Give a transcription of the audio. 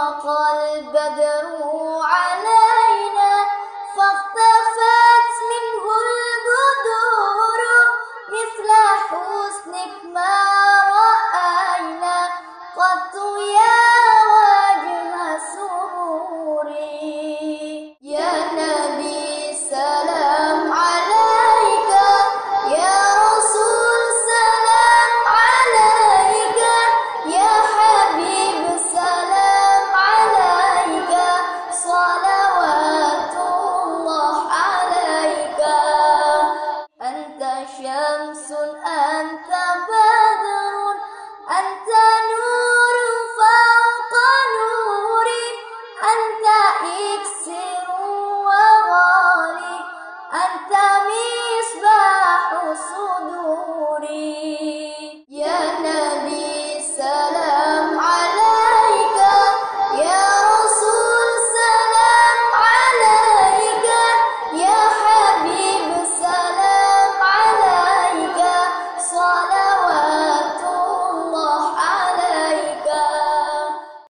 ضاق البدر علينا أنت إكسر